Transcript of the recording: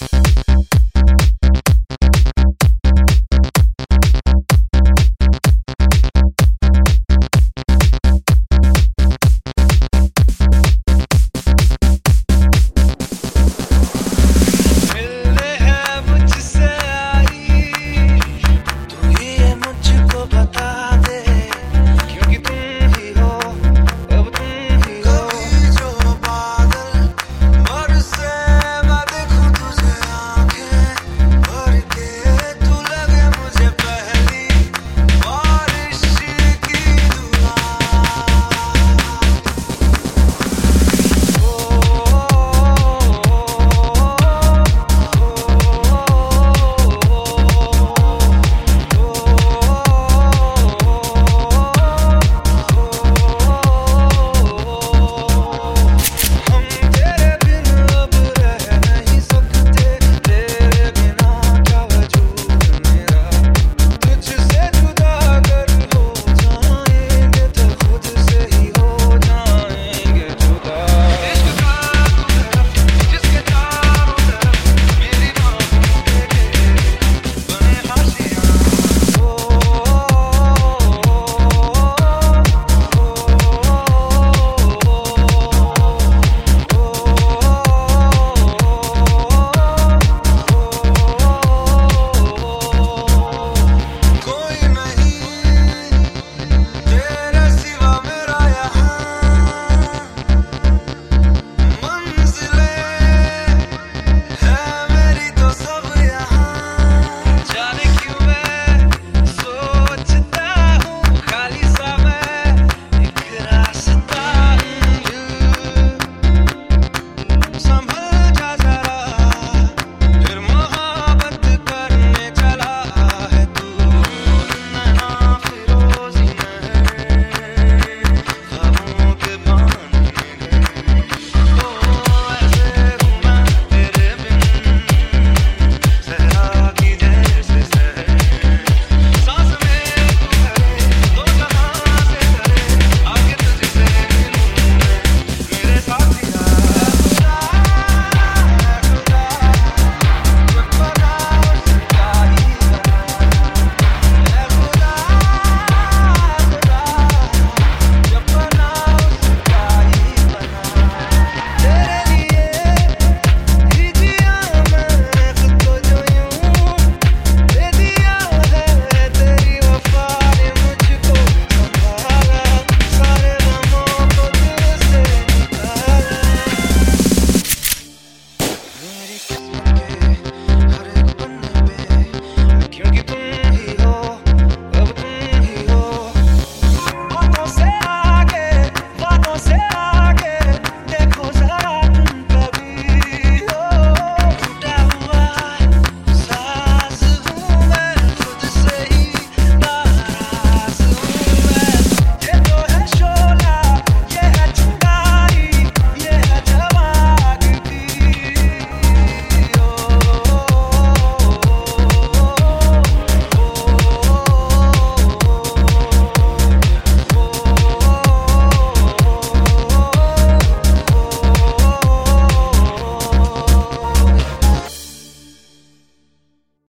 Bye.